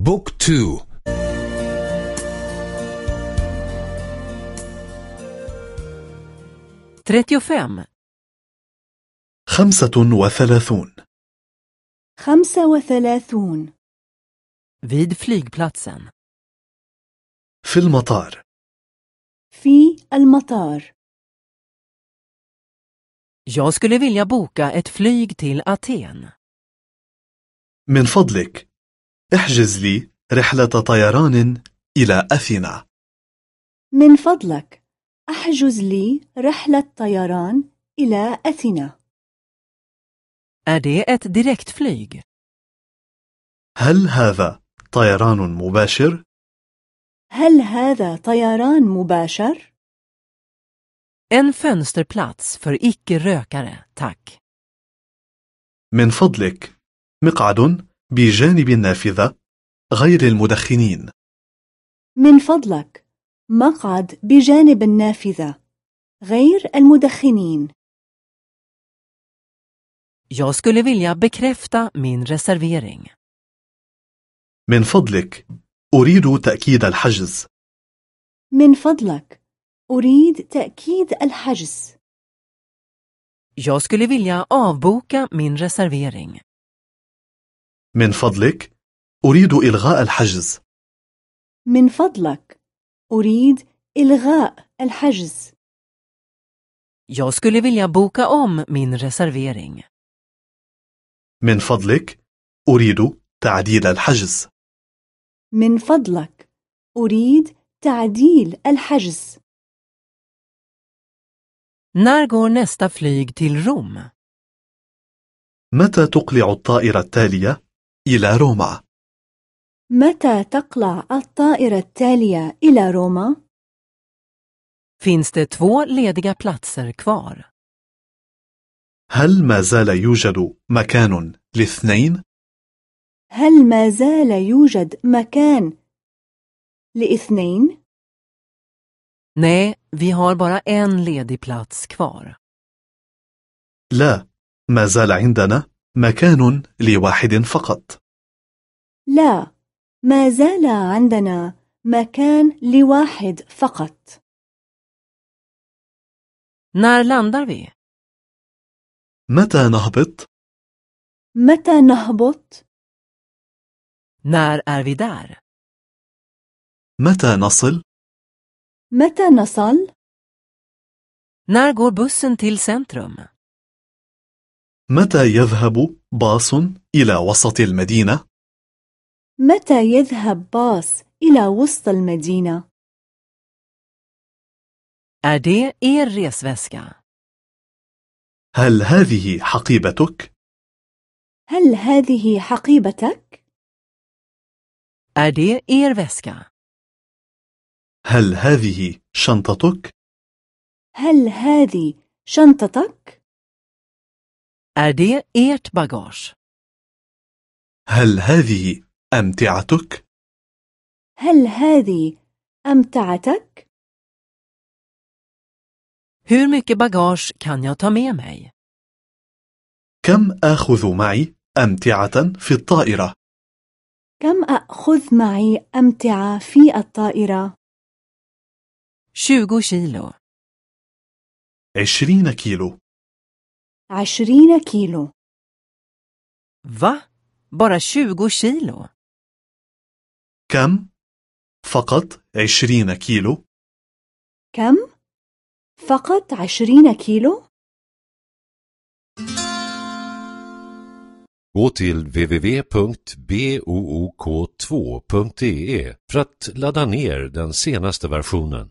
بوك تو trettiofem, خمسة وثلاثون خمسة وثلاثون vid flygplatsen. في المطار في المطار Jag skulle vilja boka ett flyg till Aten. من فضلك احجز لي رحلة طيران إلى أثينا من فضلك احجز لي رحلة طيران إلى أثينا Är det ett direktflyg? هل هذا طيران مباشر؟ هل هذا طيران مباشر؟ En fönsterplats för icke-rökare, tack. من فضلك مقعد بجانب النافذة غير المدخنين من فضلك مقعد بجانب النافذة غير المدخنين Jag skulle vilja bekräfta min reservering. من فضلك أريد تأكيد الحجز من فضلك أريد تأكيد الحجز Jag skulle vilja avboka min reservering. من فضلك أريد إلغاء الحجز. من فضلك أريد إلغاء الحجز. Jag skulle vilja boka om min reservering. من فضلك أريد تعديل الحجز. من فضلك أريد تعديل الحجز. När går nästa flyg till Rom? متى تقلع الطائرة التالية؟ إلى روما؟ متى تقلع الطائرة التالية إلى روما؟ Finns det två lediga platser kvar? هل ما زال يوجد مكان لاثنين؟ هل ما زال يوجد مكان لاثنين؟ Nej, vi har bara en ledig plats kvar. لا ما زال عندنا مكان لواحد فقط لا ما زال عندنا مكان لواحد فقط När landar vi? متى نهبط؟ متى نهبط؟ När är vi där? متى نصل؟ متى نصل؟ När går bussen till centrum? متى يذهب باص إلى وسط المدينة؟ متى يذهب باص إلى وسط المدينة؟ Är det er resväska? هل هذه حقيبتك؟ هل هذه حقيبتك؟ Är det er väska? هل هذه شنطتك؟ هل هذه شنطتك؟ Är det ert bagage? هل هذه أمتعتك؟ هل هذه أمتعتك؟ Hur mycket bagage kan jag ta med mig? كم آخذ معي أمتعة في الطائرة؟ كم أخذ معي أمتعة في الطائرة؟ 20 kilo. عشرين كيلو عشرين كيلو Va? Bara 20 kilo? كم؟ فقط عشرين كيلو كم؟ فقط عشرين كيلو؟ Gå till www.book2.de för att ladda ner den senaste versionen.